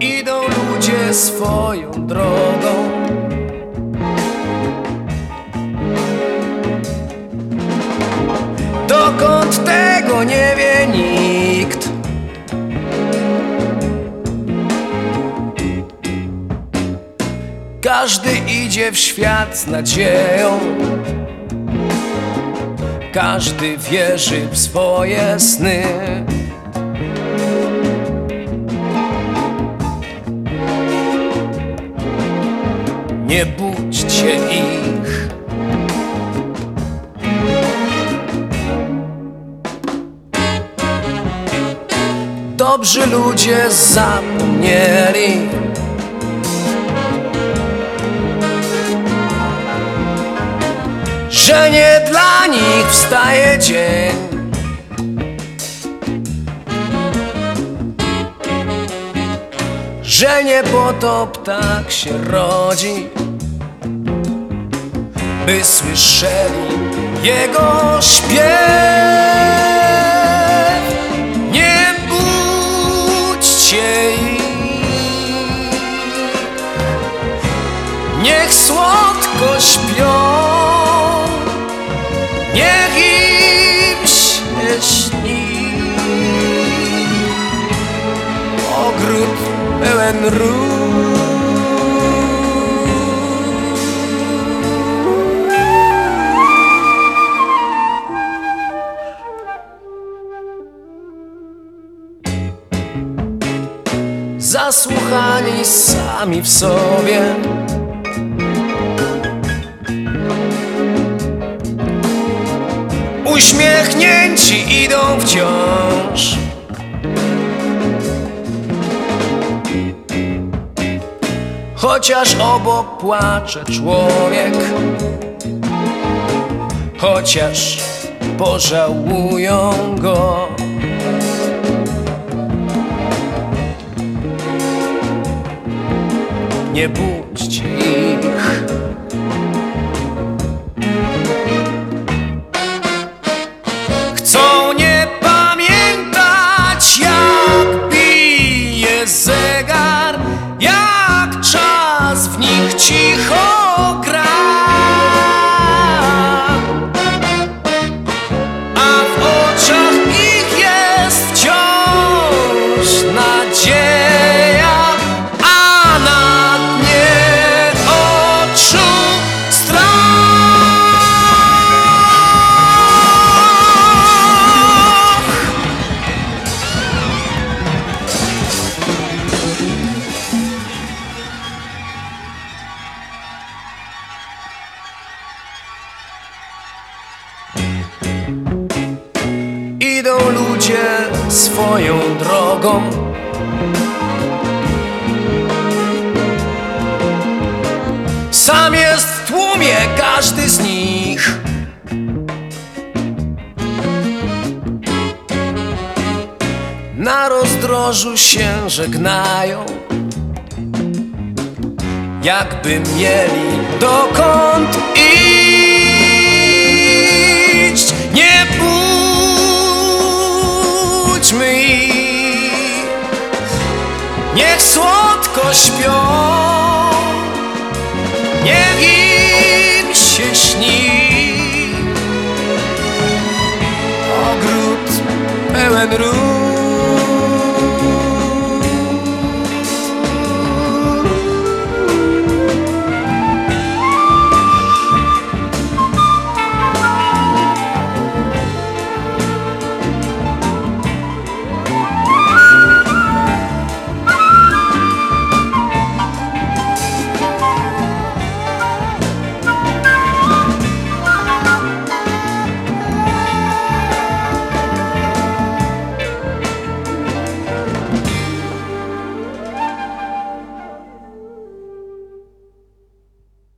Idą ludzie swoją drogą. Dokąd tego nie wie nikt. Każdy idzie w świat z nadzieją. Każdy wierzy w swoje sny. Nie budźcie ich. Dobrzy ludzie zapomnieli. Że nie dla nich wstaje dzień. Że nie po to ptak się rodzi, by słyszeli jego śpiew. Nie budźcie ich, niech słodko śpią, pełen róż. Zasłuchani sami w sobie. Uśmiechnięci idą wciąż. Chociaż obok płacze człowiek, chociaż pożałują go. Nie budźcie ich. Gra. Idą ludzie swoją drogą. Sam jest w tłumie każdy z nich. Na rozdrożu się żegnają, jakby mieli dokąd iść. Nie ich, niech słodko śpią, niech im się śni. Ogród pełen róż.